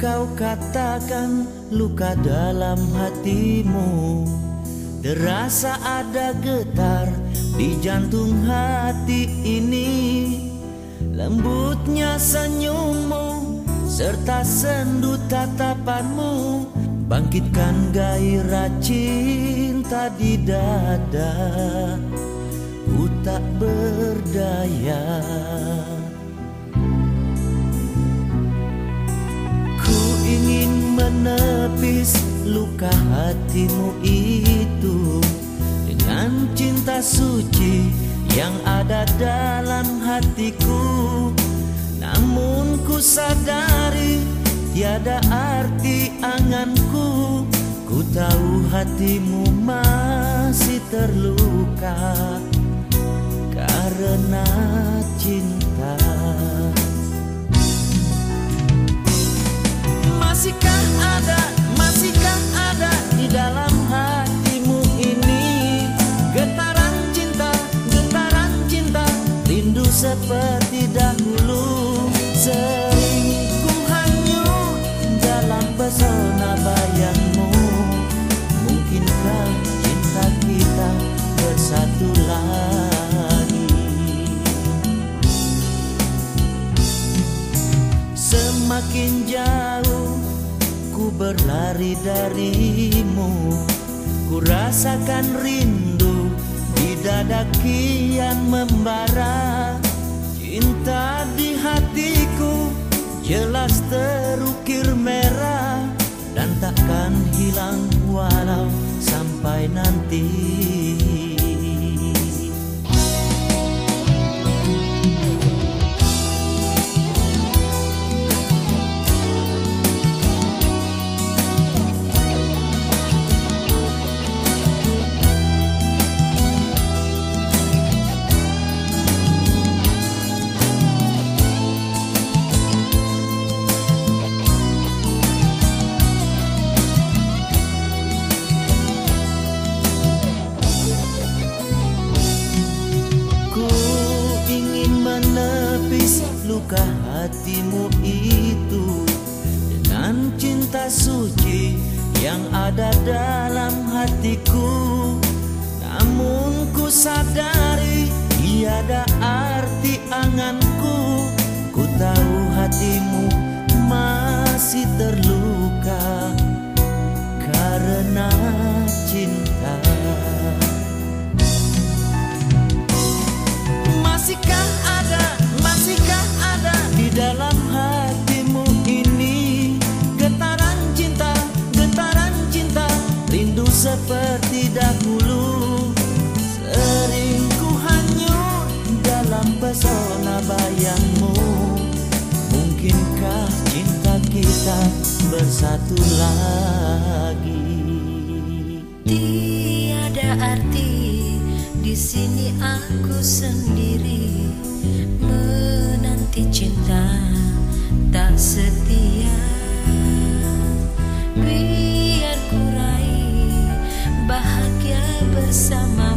kau katakan luka dalam hatimu. Terasa ada getar di jantung hati ini. Lembutnya senyummu serta sendu tatapanmu. Bangkitkan gairah cinta di dada menepis luka hatimu itu Dengan cinta suci yang ada dalam hatiku. Namun ku sadari tiada arti anganku. Ku tahu hatimu masih terluka Karena cinta seperti dahulu. Sering ku hanyut dalam pesona bayangmu. Mungkinkah cinta kita bersatu lagi? Semakin jauh ku berlari darimu Ku rasakan rindu di dada kian membara Cinta di hatiku jelas terukir merah Dan takkan hilang walau sampai nanti hatimu itu Dengan cinta suci yang ada dalam hatiku. Namun ku sadari tiada arti anganku. Ku tahu hatimu seperti dahulu. Sering ku hanyut dalam pesona bayangmu. Mungkinkah cinta kita bersatu lagi? Tiada arti di sini aku sendiri. Menanti cinta tak setia. bersama